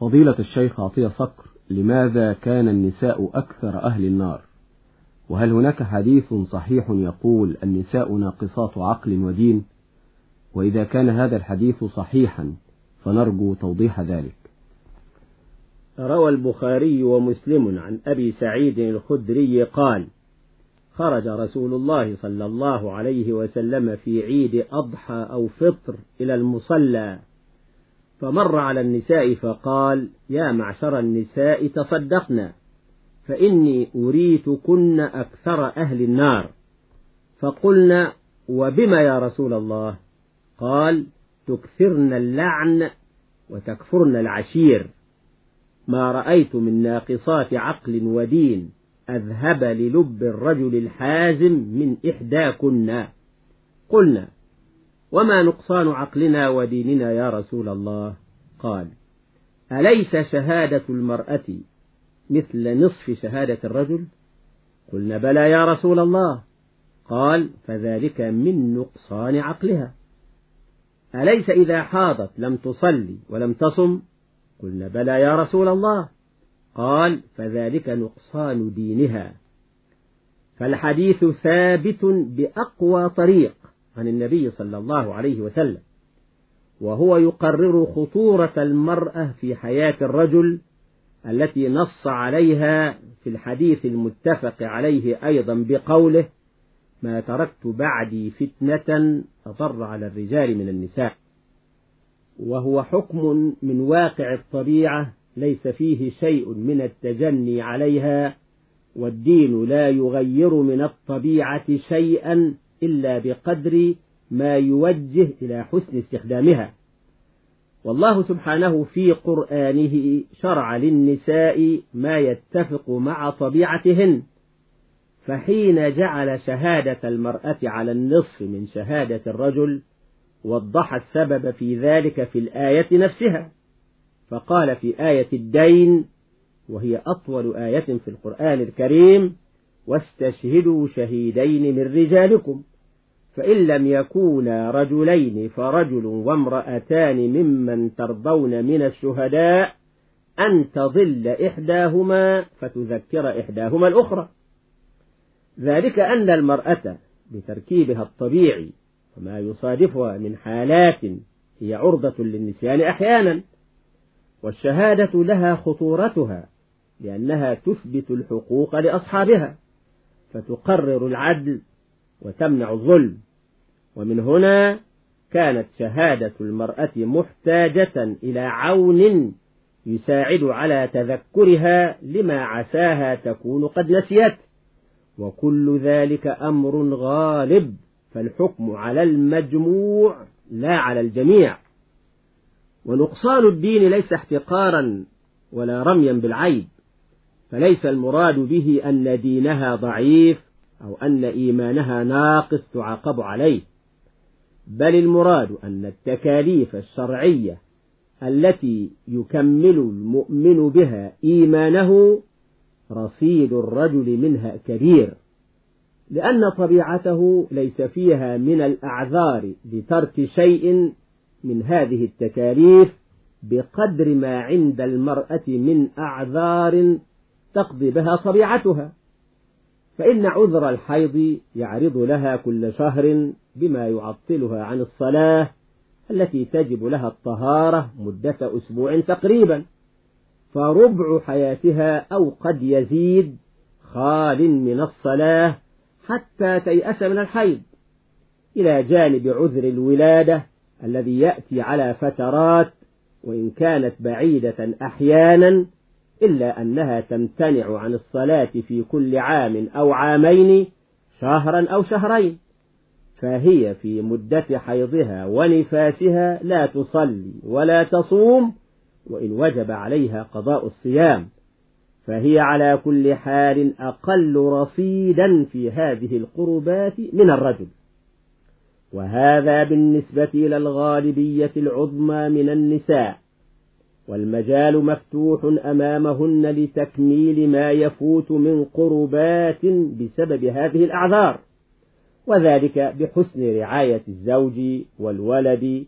فضيلة الشيخ عطية صقر لماذا كان النساء أكثر أهل النار؟ وهل هناك حديث صحيح يقول النساء ناقصات عقل ودين؟ وإذا كان هذا الحديث صحيحا فنرجو توضيح ذلك. روى البخاري ومسلم عن أبي سعيد الخدري قال خرج رسول الله صلى الله عليه وسلم في عيد أضحى أو فطر إلى المصلى. فمر على النساء فقال يا معشر النساء تصدقنا فإني أريتكن أكثر أهل النار. فقلنا وبما يا رسول الله؟ قال تكثرن اللعن وتكفرن العشير. ما رأيت من ناقصات عقل ودين أذهب للب الرجل الحازم من إحداكن. قلنا وما نقصان عقلنا وديننا يا رسول الله قال أليس شهادة المرأة مثل نصف شهادة الرجل قلنا بلى يا رسول الله قال فذلك من نقصان عقلها أليس إذا حاضت لم تصلي ولم تصم قلنا بلى يا رسول الله قال فذلك نقصان دينها فالحديث ثابت بأقوى طريق عن النبي صلى الله عليه وسلم وهو يقرر خطورة المرأة في حياة الرجل التي نص عليها في الحديث المتفق عليه أيضا بقوله ما تركت بعدي فتنة أضر على الرجال من النساء وهو حكم من واقع الطبيعة ليس فيه شيء من التجني عليها والدين لا يغير من الطبيعة شيئا إلا بقدر ما يوجه إلى حسن استخدامها. والله سبحانه في قرآنه شرع للنساء ما يتفق مع طبيعتهن فحين جعل شهادة المرأة على النصف من شهادة الرجل وضح السبب في ذلك في الآية نفسها. فقال في آية الدين وهي أطول آية في القرآن الكريم واستشهدوا شهيدين من رجالكم. فإن لم يكونا رجلين فرجل وامرأتان ممن ترضون من الشهداء أن تضل إحداهما فتذكر إحداهما الأخرى. ذلك أن المرأة بتركيبها الطبيعي وما يصادفها من حالات هي عرضة للنسيان أحيانا والشهادة لها خطورتها لأنها تثبت الحقوق لأصحابها. فتقرر العدل وتمنع الظلم. ومن هنا كانت شهادة المرأة محتاجة إلى عون يساعد على تذكرها لما عساها تكون قد نسيت. وكل ذلك أمر غالب فالحكم على المجموع لا على الجميع. ونقصان الدين ليس احتقارا ولا رميا بالعيب. فليس المراد به أن دينها ضعيف أو أن إيمانها ناقص تعاقب عليه بل المراد أن التكاليف الشرعية التي يكمل المؤمن بها إيمانه رصيد الرجل منها كبير لأن طبيعته ليس فيها من الأعذار لترك شيء من هذه التكاليف بقدر ما عند المرأة من أعذار تقضي بها طبيعتها. فإن عذر الحيض يعرض لها كل شهر بما يعطلها عن الصلاة التي تجب لها الطهارة مدة أسبوع تقريبا فربع حياتها أو قد يزيد خال من الصلاة حتى تيأس من الحيض. إلى جانب عذر الولادة الذي يأتي على فترات وإن كانت بعيدة أحيانا إلا أنها تمتنع عن الصلاة في كل عام أو عامين شهرا أو شهرين. فهي في مدة حيضها ونفاسها لا تصلي ولا تصوم وإن وجب عليها قضاء الصيام. فهي على كل حال أقل رصيدا في هذه القربات من الرجل. وهذا بالنسبة إلى الغالبية العظمى من النساء. والمجال مفتوح أمامهن لتكميل ما يفوت من قربات بسبب هذه الأعذار وذلك بحسن رعاية الزوج والولد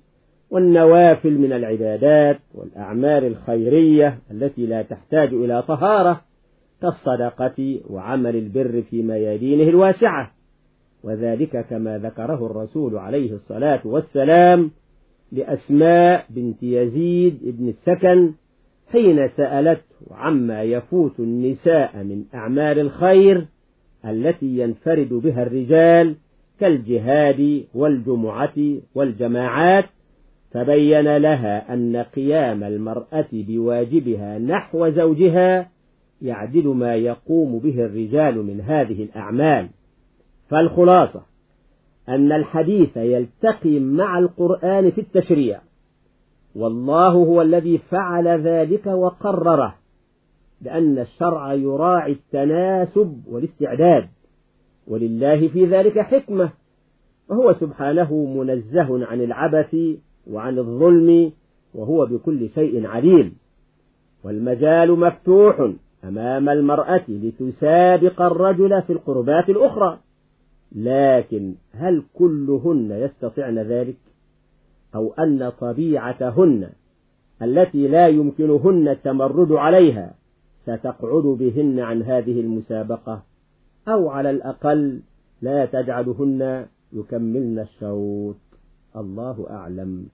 والنوافل من العبادات والأعمال الخيرية التي لا تحتاج إلى طهارة كالصدقة وعمل البر في ميادينه الواسعة وذلك كما ذكره الرسول عليه الصلاة والسلام لأسماء بنت يزيد بن السكن حين سألته عما يفوت النساء من أعمال الخير التي ينفرد بها الرجال كالجهاد والجمعة والجماعات فبين لها أن قيام المرأة بواجبها نحو زوجها يعدل ما يقوم به الرجال من هذه الأعمال. فالخلاصة أن الحديث يلتقي مع القرآن في التشريع. والله هو الذي فعل ذلك وقرره لأن الشرع يراعي التناسب والاستعداد ولله في ذلك حكمة. وهو سبحانه منزه عن العبث وعن الظلم وهو بكل شيء عليم. والمجال مفتوح أمام المرأة لتسابق الرجل في القربات الأخرى. لكن هل كلهن يستطعن ذلك؟ أو أن طبيعتهن التي لا يمكنهن التمرد عليها ستقعد بهن عن هذه المسابقة؟ أو على الأقل لا تجعلهن يكملن الشوط. الله أعلم.